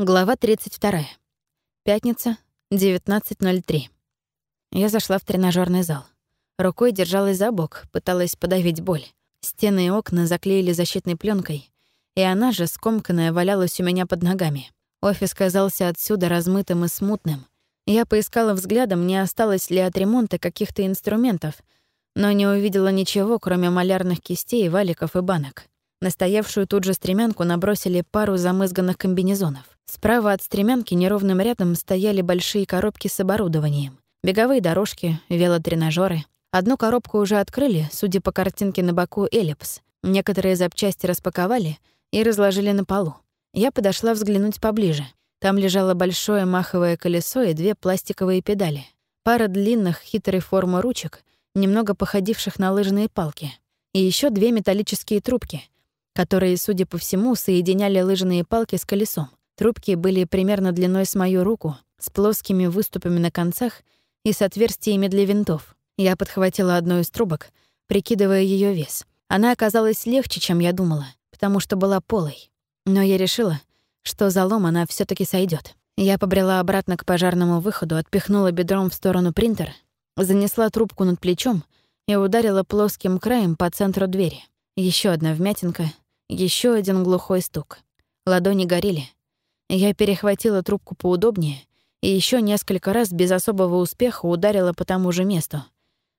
Глава 32. Пятница, 19.03. Я зашла в тренажерный зал. Рукой держалась за бок, пыталась подавить боль. Стены и окна заклеили защитной пленкой, и она же, скомканная, валялась у меня под ногами. Офис казался отсюда размытым и смутным. Я поискала взглядом, не осталось ли от ремонта каких-то инструментов, но не увидела ничего, кроме малярных кистей, валиков и банок. Настоявшую тут же стремянку набросили пару замызганных комбинезонов. Справа от стремянки неровным рядом стояли большие коробки с оборудованием. Беговые дорожки, велотренажеры. Одну коробку уже открыли, судя по картинке на боку эллипс. Некоторые запчасти распаковали и разложили на полу. Я подошла взглянуть поближе. Там лежало большое маховое колесо и две пластиковые педали. Пара длинных, хитрой формы ручек, немного походивших на лыжные палки. И еще две металлические трубки — которые, судя по всему, соединяли лыжные палки с колесом. Трубки были примерно длиной с мою руку, с плоскими выступами на концах и с отверстиями для винтов. Я подхватила одну из трубок, прикидывая ее вес. Она оказалась легче, чем я думала, потому что была полой. Но я решила, что залом она все таки сойдет. Я побрела обратно к пожарному выходу, отпихнула бедром в сторону принтера, занесла трубку над плечом и ударила плоским краем по центру двери. Еще одна вмятинка, еще один глухой стук. Ладони горели. Я перехватила трубку поудобнее и еще несколько раз без особого успеха ударила по тому же месту.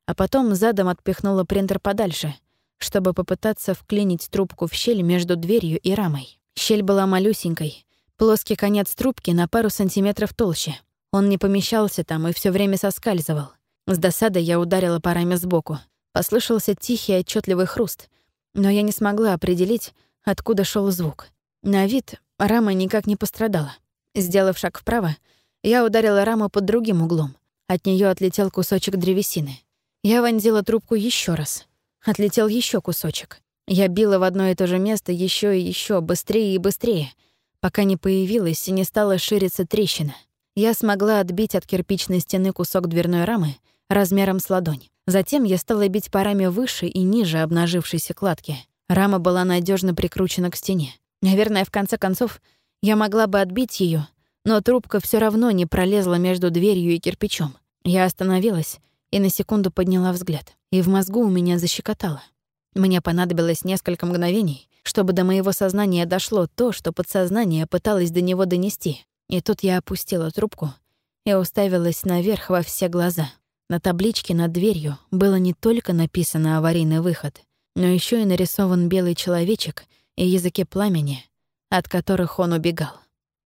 А потом задом отпихнула принтер подальше, чтобы попытаться вклинить трубку в щель между дверью и рамой. Щель была малюсенькой, плоский конец трубки на пару сантиметров толще. Он не помещался там и все время соскальзывал. С досадой я ударила по раме сбоку. Послышался тихий отчетливый хруст — но я не смогла определить, откуда шел звук. На вид рама никак не пострадала. Сделав шаг вправо, я ударила раму под другим углом. От нее отлетел кусочек древесины. Я вонзила трубку еще раз. Отлетел еще кусочек. Я била в одно и то же место еще и еще быстрее и быстрее, пока не появилась и не стала шириться трещина. Я смогла отбить от кирпичной стены кусок дверной рамы размером с ладонь. Затем я стала бить парами выше и ниже обнажившейся кладки. Рама была надежно прикручена к стене. Наверное, в конце концов, я могла бы отбить ее, но трубка все равно не пролезла между дверью и кирпичом. Я остановилась и на секунду подняла взгляд. И в мозгу у меня защекотало. Мне понадобилось несколько мгновений, чтобы до моего сознания дошло то, что подсознание пыталось до него донести. И тут я опустила трубку и уставилась наверх во все глаза. На табличке над дверью было не только написано «аварийный выход», но еще и нарисован белый человечек и языки пламени, от которых он убегал.